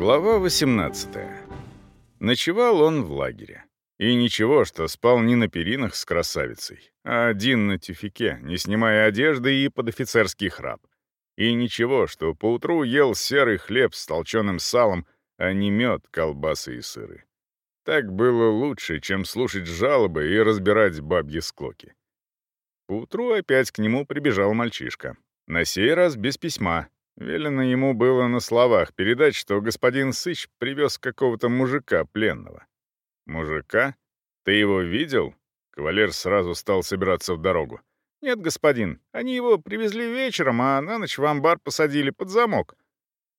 Глава 18. Ночевал он в лагере. И ничего, что спал не на перинах с красавицей, а один на тюфике, не снимая одежды и под офицерский храп. И ничего, что поутру ел серый хлеб с толченым салом, а не мед, колбасы и сыры. Так было лучше, чем слушать жалобы и разбирать бабьи склоки. Поутру опять к нему прибежал мальчишка. На сей раз без письма, Велено ему было на словах передать, что господин Сыч привез какого-то мужика пленного. «Мужика? Ты его видел?» Кавалер сразу стал собираться в дорогу. «Нет, господин, они его привезли вечером, а на ночь в амбар посадили под замок».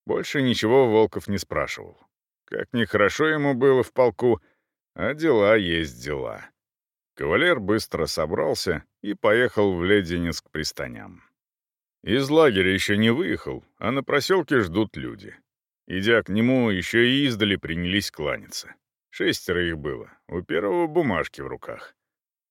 Больше ничего Волков не спрашивал. Как нехорошо ему было в полку, а дела есть дела. Кавалер быстро собрался и поехал в Леденец к пристаням. Из лагеря еще не выехал, а на проселке ждут люди. Идя к нему, еще и издали принялись кланяться. Шестеро их было, у первого бумажки в руках.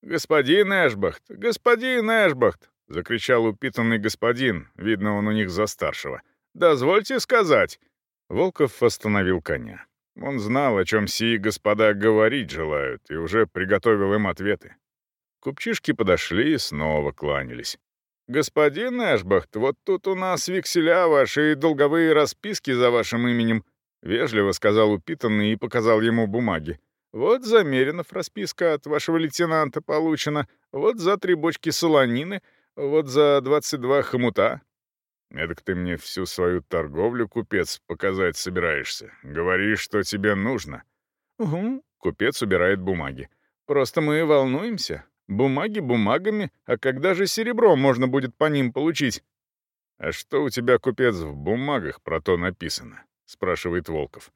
«Господин Эшбахт! Господин Эшбахт!» — закричал упитанный господин, видно, он у них за старшего. «Дозвольте сказать!» Волков остановил коня. Он знал, о чем сии господа говорить желают, и уже приготовил им ответы. Купчишки подошли и снова кланялись. «Господин Эшбахт, вот тут у нас векселя ваши и долговые расписки за вашим именем», — вежливо сказал упитанный и показал ему бумаги. «Вот за Меринов расписка от вашего лейтенанта получена, вот за три бочки солонины, вот за двадцать два хомута». «Эдак ты мне всю свою торговлю, купец, показать собираешься. Говори, что тебе нужно». «Угу», — купец убирает бумаги. «Просто мы волнуемся. Бумаги бумагами, а когда же серебро можно будет по ним получить? «А что у тебя, купец, в бумагах про то написано?» — спрашивает Волков.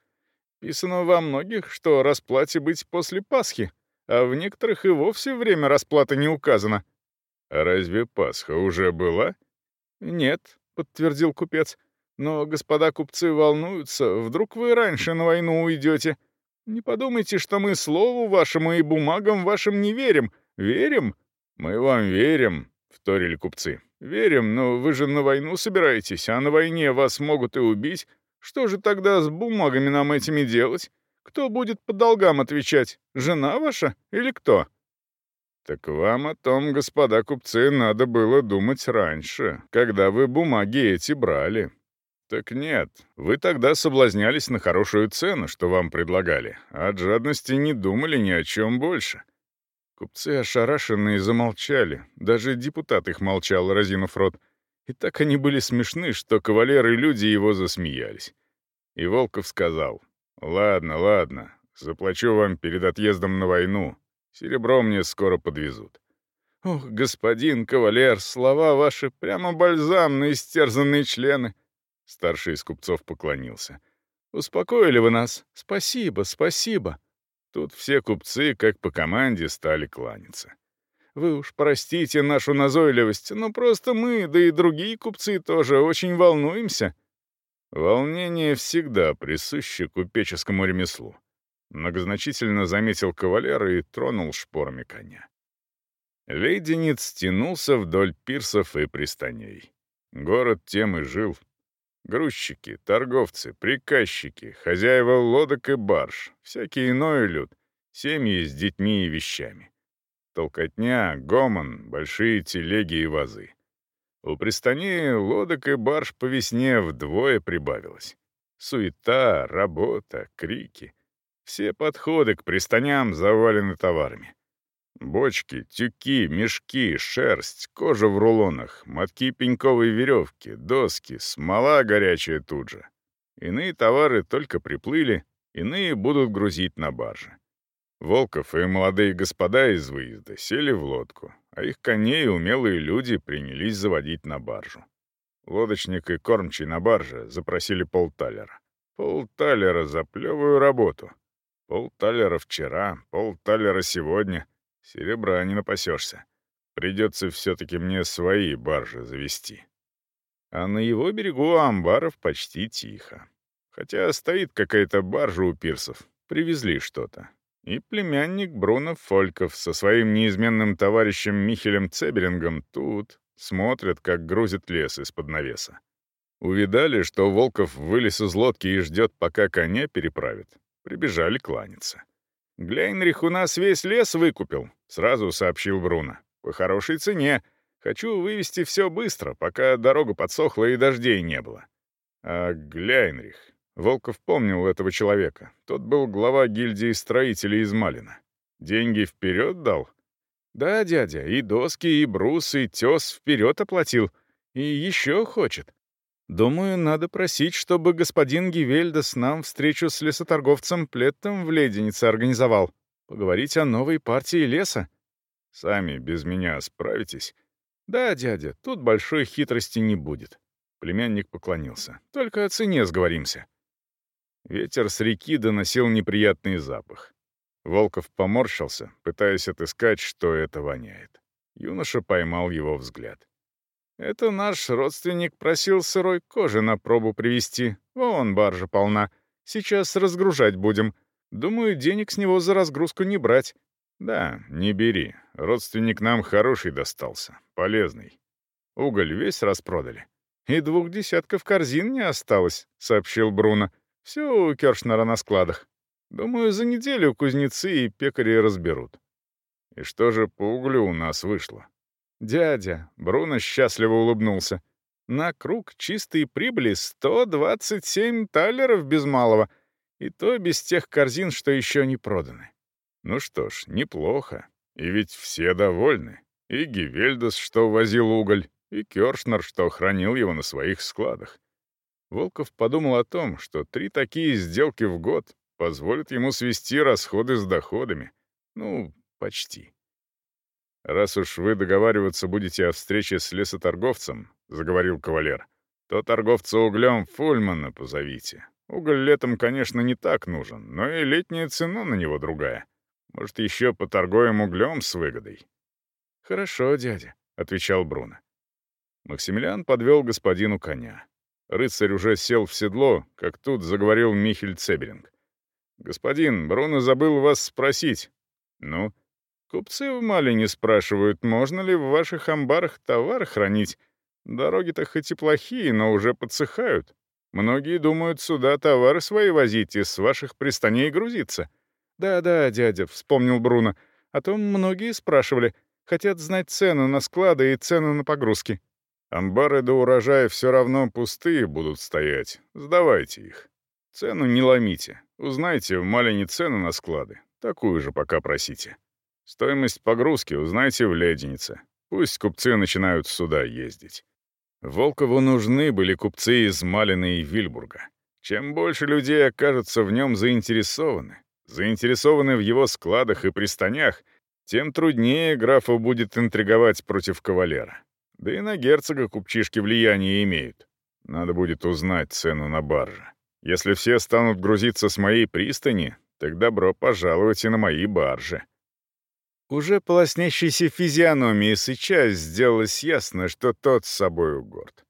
«Писано во многих, что расплате быть после Пасхи, а в некоторых и вовсе время расплаты не указано». «А разве Пасха уже была?» «Нет», — подтвердил купец. «Но господа купцы волнуются, вдруг вы раньше на войну уйдете. Не подумайте, что мы слову вашему и бумагам вашим не верим, «Верим?» «Мы вам верим», — вторили купцы. «Верим, но вы же на войну собираетесь, а на войне вас могут и убить. Что же тогда с бумагами нам этими делать? Кто будет по долгам отвечать? Жена ваша или кто?» «Так вам о том, господа купцы, надо было думать раньше, когда вы бумаги эти брали. Так нет, вы тогда соблазнялись на хорошую цену, что вам предлагали, а от жадности не думали ни о чем больше. Купцы ошарашенные замолчали, даже депутат их молчал, разинув рот. И так они были смешны, что кавалеры и люди его засмеялись. И Волков сказал, «Ладно, ладно, заплачу вам перед отъездом на войну. Серебро мне скоро подвезут». «Ох, господин кавалер, слова ваши прямо бальзам на истерзанные члены!» Старший из купцов поклонился. «Успокоили вы нас. Спасибо, спасибо!» Тут все купцы, как по команде, стали кланяться. Вы уж простите нашу назойливость, но просто мы, да и другие купцы тоже очень волнуемся. Волнение всегда присуще купеческому ремеслу. Многозначительно заметил кавалер и тронул шпорами коня. Лейденец тянулся вдоль пирсов и пристаней. Город тем и жил, Грузчики, торговцы, приказчики, хозяева лодок и барж, всякий иной люд, семьи с детьми и вещами. Толкотня, гомон, большие телеги и вазы. У пристани лодок и барж по весне вдвое прибавилось. Суета, работа, крики. Все подходы к пристаням завалены товарами. Бочки, тюки, мешки, шерсть, кожа в рулонах, мотки пеньковой веревки, доски, смола горячая тут же. Иные товары только приплыли, иные будут грузить на барже. Волков и молодые господа из выезда сели в лодку, а их коней умелые люди принялись заводить на баржу. Лодочник и кормчий на барже запросили полталера. Полталера за плевую работу. Полталера вчера, полталера сегодня — Серебра не напасешься. Придется все-таки мне свои баржи завести. А на его берегу амбаров почти тихо. Хотя стоит какая-то баржа у пирсов. Привезли что-то. И племянник Бруно Фольков со своим неизменным товарищем Михелем Цеберингом тут смотрят, как грузят лес из-под навеса. Увидали, что Волков вылез из лодки и ждет, пока коня переправит. Прибежали кланяться. «Глянрих у нас весь лес выкупил», — сразу сообщил Бруно. «По хорошей цене. Хочу вывести все быстро, пока дорога подсохла и дождей не было». А Гляйнрих... Волков помнил этого человека. Тот был глава гильдии строителей из Малина. Деньги вперед дал? Да, дядя, и доски, и брус, и тес вперед оплатил. И еще хочет. Думаю, надо просить, чтобы господин Гивельдас нам встречу с лесоторговцем Плеттом в Леденице организовал. Поговорить о новой партии леса. Сами без меня справитесь? Да, дядя, тут большой хитрости не будет. Племянник поклонился. Только о цене сговоримся. Ветер с реки доносил неприятный запах. Волков поморщился, пытаясь отыскать, что это воняет. Юноша поймал его взгляд. Это наш родственник просил сырой кожи на пробу привезти. Вон баржа полна. Сейчас разгружать будем. Думаю, денег с него за разгрузку не брать. Да, не бери. Родственник нам хороший достался. Полезный. Уголь весь распродали. И двух десятков корзин не осталось, сообщил Бруно. Все у Кершнера на складах. Думаю, за неделю кузнецы и пекари разберут. И что же по углю у нас вышло? «Дядя», — Бруно счастливо улыбнулся, — «на круг чистой прибыли 127 талеров без малого, и то без тех корзин, что еще не проданы». Ну что ж, неплохо. И ведь все довольны. И Гевельдас, что возил уголь, и Кёршнер, что хранил его на своих складах. Волков подумал о том, что три такие сделки в год позволят ему свести расходы с доходами. Ну, почти. «Раз уж вы договариваться будете о встрече с лесоторговцем», — заговорил кавалер, «то торговца углем Фульмана позовите. Уголь летом, конечно, не так нужен, но и летняя цена на него другая. Может, еще поторгуем углем с выгодой?» «Хорошо, дядя», — отвечал Бруно. Максимилиан подвел господину коня. Рыцарь уже сел в седло, как тут заговорил Михель Цеберинг. «Господин, Бруно забыл вас спросить». «Ну?» Купцы в Малине спрашивают, можно ли в ваших амбарах товар хранить. Дороги-то хоть и плохие, но уже подсыхают. Многие думают сюда товары свои возить и с ваших пристаней грузиться. «Да-да, дядя», — вспомнил Бруно. «А то многие спрашивали. Хотят знать цену на склады и цену на погрузки». «Амбары до урожая все равно пустые будут стоять. Сдавайте их. Цену не ломите. Узнайте в Малине цену на склады. Такую же пока просите». Стоимость погрузки узнайте в леденице. Пусть купцы начинают сюда ездить. Волкову нужны были купцы из Малины и Вильбурга. Чем больше людей окажутся в нем заинтересованы, заинтересованы в его складах и пристанях, тем труднее графу будет интриговать против кавалера. Да и на герцога купчишки влияние имеют. Надо будет узнать цену на барже. Если все станут грузиться с моей пристани, так добро пожаловать и на мои баржи. Уже полоснящейся физиономии Сыча сделалось ясно, что тот с собою горд.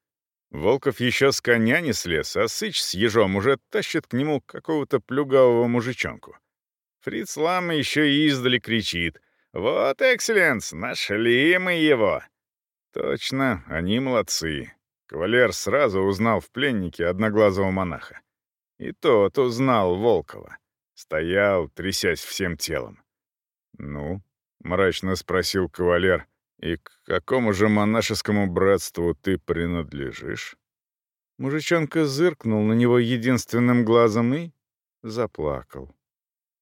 Волков еще с коня не слез, а Сыч с ежом уже тащит к нему какого-то плюгавого мужичонку. Фриц Лам еще и издали кричит. «Вот, экселленс, нашли мы его!» Точно, они молодцы. Кавалер сразу узнал в пленнике одноглазого монаха. И тот узнал Волкова. Стоял, трясясь всем телом. «Ну, — мрачно спросил кавалер. «И к какому же монашескому братству ты принадлежишь?» Мужичонка зыркнул на него единственным глазом и заплакал.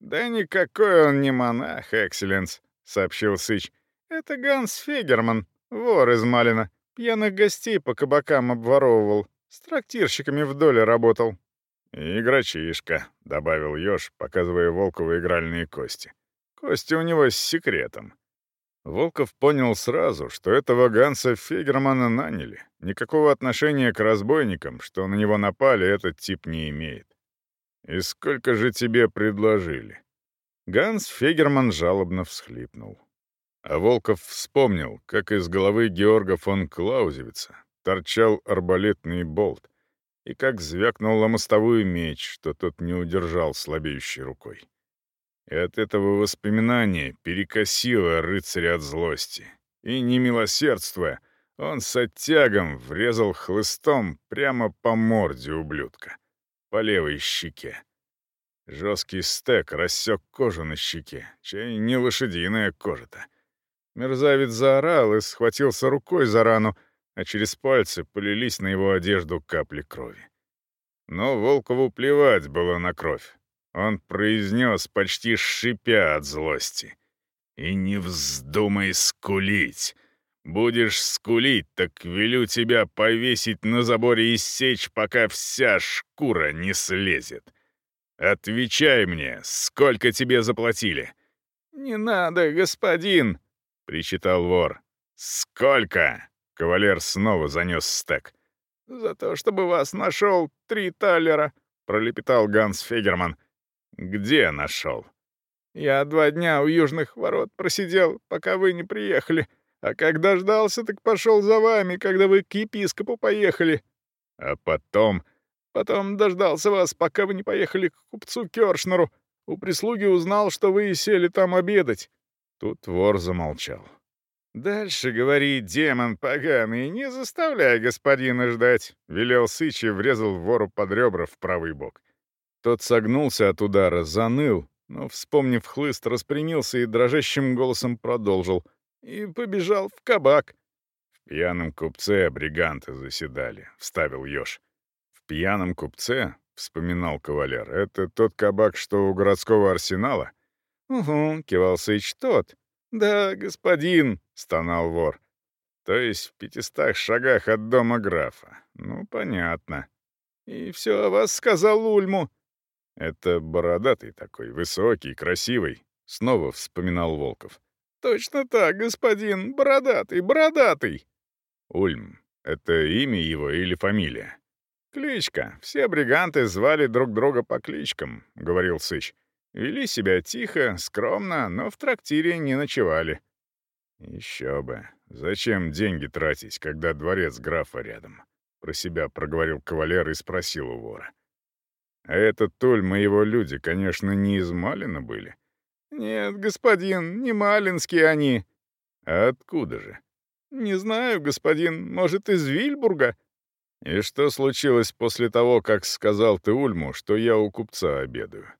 «Да никакой он не монах, экселленс», — сообщил Сыч. «Это Ганс Фегерман, вор из Малина. Пьяных гостей по кабакам обворовывал, с трактирщиками в доле работал». «Игрочишка», — добавил Ёж, показывая Волкову игральные кости. Кости у него с секретом. Волков понял сразу, что этого Ганса Фегермана наняли. Никакого отношения к разбойникам, что на него напали, этот тип не имеет. «И сколько же тебе предложили?» Ганс Фегерман жалобно всхлипнул. А Волков вспомнил, как из головы Георга фон Клаузевица торчал арбалетный болт, и как звякнул на мостовую меч, что тот не удержал слабеющей рукой. И от этого воспоминания перекосило рыцаря от злости. И, не милосердствуя, Он с оттягом врезал хлыстом прямо по морде ублюдка, по левой щеке. Жесткий стек рассек кожу на щеке, чай не лошадиная кожа-то. Мерзавец заорал и схватился рукой за рану, а через пальцы полились на его одежду капли крови. Но Волкову плевать было на кровь. Он произнес, почти шипя от злости. «И не вздумай скулить. Будешь скулить, так велю тебя повесить на заборе и сечь, пока вся шкура не слезет. Отвечай мне, сколько тебе заплатили?» «Не надо, господин!» — причитал вор. «Сколько?» — кавалер снова занес стек. «За то, чтобы вас нашел три талера», — пролепетал Ганс Фегерман. «Где нашел?» «Я два дня у южных ворот просидел, пока вы не приехали. А когда ждался, так пошел за вами, когда вы к епископу поехали. А потом... Потом дождался вас, пока вы не поехали к купцу Кёршнеру. У прислуги узнал, что вы сели там обедать». Тут вор замолчал. «Дальше, говори, демон поганый, не заставляй господина ждать», — велел Сыч и врезал вору под ребра в правый бок. Тот согнулся от удара, заныл, но, вспомнив хлыст, распрямился и дрожащим голосом продолжил. И побежал в кабак. «В пьяном купце бриганты заседали», — вставил Ёж. «В пьяном купце?» — вспоминал кавалер. «Это тот кабак, что у городского арсенала?» «Угу», — кивал Сыч, — «тот». «Да, господин», — стонал вор. «То есть в пятистах шагах от дома графа. Ну, понятно». «И все о вас сказал Ульму». «Это бородатый такой, высокий, красивый», — снова вспоминал Волков. «Точно так, господин, бородатый, бородатый». «Ульм, это имя его или фамилия?» «Кличка. Все бриганты звали друг друга по кличкам», — говорил Сыч. Вели себя тихо, скромно, но в трактире не ночевали. Еще бы. Зачем деньги тратить, когда дворец графа рядом? Про себя проговорил кавалер и спросил у вора. А этот Толь, моего люди, конечно, не из Малина были. Нет, господин, не малинские они. А откуда же? Не знаю, господин, может, из Вильбурга? И что случилось после того, как сказал ты Ульму, что я у купца обедаю?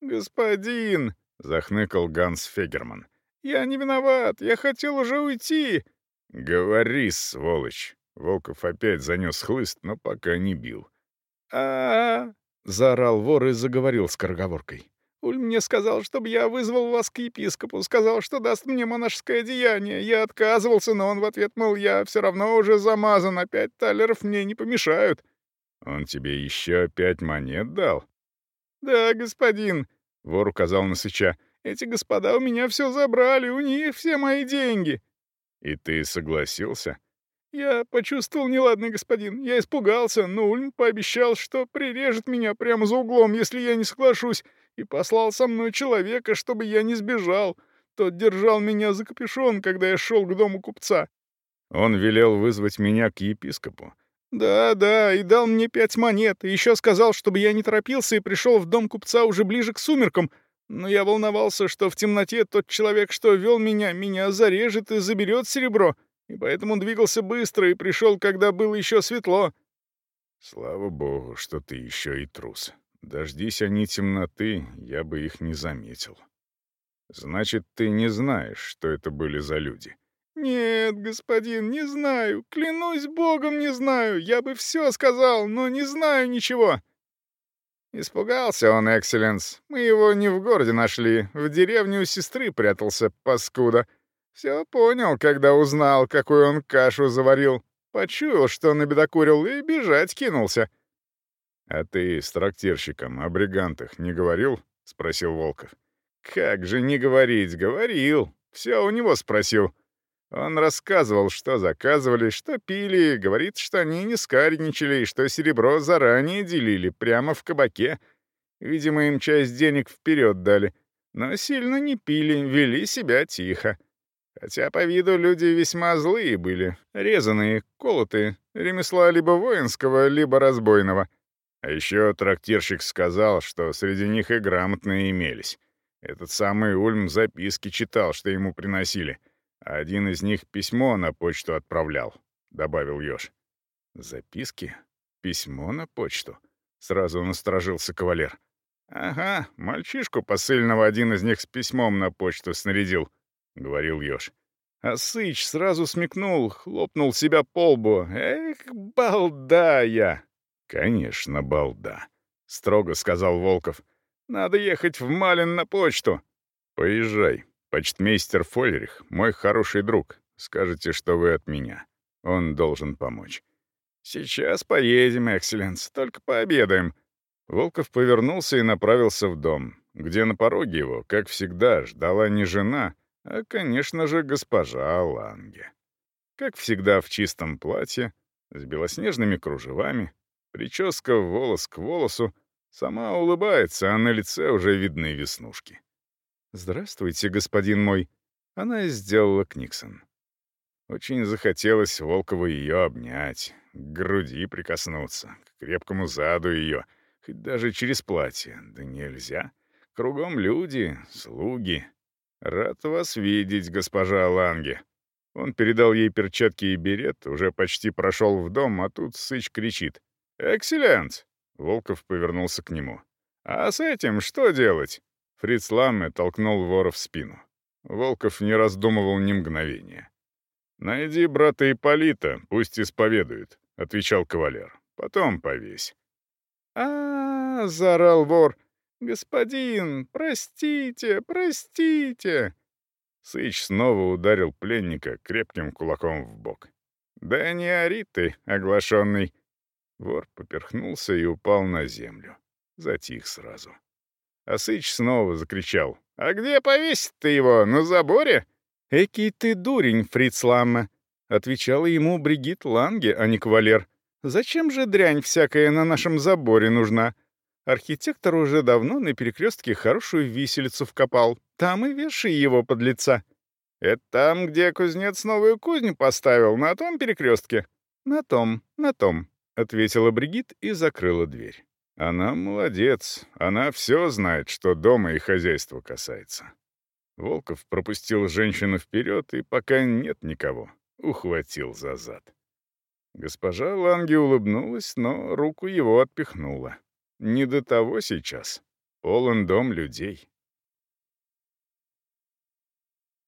«Господин!» — захныкал Ганс Фегерман. «Я не виноват, я хотел уже уйти!» «Говори, сволочь!» Волков опять занес хлыст, но пока не бил. а, -а, -а заорал вор и заговорил скороговоркой. «Уль мне сказал, чтобы я вызвал вас к епископу, сказал, что даст мне монашеское деяние. Я отказывался, но он в ответ, мол, я все равно уже замазан, а пять талеров мне не помешают». «Он тебе еще пять монет дал?» «Да, господин», — вор указал на Сыча, — «эти господа у меня все забрали, у них все мои деньги». «И ты согласился?» «Я почувствовал неладный господин. Я испугался, но Ульм пообещал, что прирежет меня прямо за углом, если я не соглашусь, и послал со мной человека, чтобы я не сбежал. Тот держал меня за капюшон, когда я шел к дому купца». Он велел вызвать меня к епископу. «Да, да, и дал мне пять монет, и еще сказал, чтобы я не торопился и пришел в дом купца уже ближе к сумеркам. Но я волновался, что в темноте тот человек, что вел меня, меня зарежет и заберет серебро, и поэтому двигался быстро и пришел, когда было еще светло». «Слава богу, что ты еще и трус. Дождись они темноты, я бы их не заметил. Значит, ты не знаешь, что это были за люди». «Нет, господин, не знаю. Клянусь богом, не знаю. Я бы все сказал, но не знаю ничего». Испугался он, Экселленс. Мы его не в городе нашли. В деревне у сестры прятался, паскуда. Все понял, когда узнал, какую он кашу заварил. Почуял, что набедокурил, и бежать кинулся. «А ты с трактирщиком о бригантах не говорил?» — спросил Волков. «Как же не говорить? Говорил. Все у него спросил. Он рассказывал, что заказывали, что пили, говорит, что они не скарничали и что серебро заранее делили прямо в кабаке. Видимо, им часть денег вперед дали. Но сильно не пили, вели себя тихо. Хотя по виду люди весьма злые были, резаные, колотые, ремесла либо воинского, либо разбойного. А еще трактирщик сказал, что среди них и грамотные имелись. Этот самый Ульм записки читал, что ему приносили — один из них письмо на почту отправлял. добавил Ёж. «Записки? Письмо на почту?» — сразу насторожился кавалер. «Ага, мальчишку посыльного один из них с письмом на почту снарядил», — говорил Ёж. А Сыч сразу смекнул, хлопнул себя по лбу. «Эх, балда я!» «Конечно, балда», — строго сказал Волков. «Надо ехать в Малин на почту». «Поезжай. Почтмейстер Фоллерих — мой хороший друг. Скажете, что вы от меня. Он должен помочь». «Сейчас поедем, Экселленс, только пообедаем». Волков повернулся и направился в дом, где на пороге его, как всегда, ждала не жена, а, конечно же, госпожа Ланге. Как всегда в чистом платье, с белоснежными кружевами, прическа волос к волосу, сама улыбается, а на лице уже видны веснушки. «Здравствуйте, господин мой», — она сделала Книксон. Очень захотелось Волкову ее обнять, к груди прикоснуться, к крепкому заду ее, хоть даже через платье. Да нельзя. Кругом люди, слуги, «Рад вас видеть, госпожа Ланге». Он передал ей перчатки и берет, уже почти прошел в дом, а тут Сыч кричит. «Экселленс!» Волков повернулся к нему. «А с этим что делать?» Фриц Ламме толкнул вора в спину. Волков не раздумывал ни мгновения. «Найди брата Ипполита, пусть исповедует», — отвечал кавалер. «Потом повесь». А, -а, -а заорал вор. «Господин, простите, простите!» Сыч снова ударил пленника крепким кулаком в бок. «Да не ори ты, оглашенный!» Вор поперхнулся и упал на землю. Затих сразу. А Сыч снова закричал. «А где повесить ты его? На заборе?» «Экий ты дурень, Фриц Ламме!» — отвечала ему Бригит Ланге, а не кавалер. «Зачем же дрянь всякая на нашем заборе нужна? Архитектор уже давно на перекрестке хорошую виселицу вкопал. Там и вешай его под лица. «Это там, где кузнец новую кузню поставил, на том перекрестке?» «На том, на том», — ответила Бригит и закрыла дверь. «Она молодец. Она все знает, что дома и хозяйства касается». Волков пропустил женщину вперед, и пока нет никого, ухватил за зад. Госпожа Ланги улыбнулась, но руку его отпихнула. Не до того сейчас. Полон дом людей.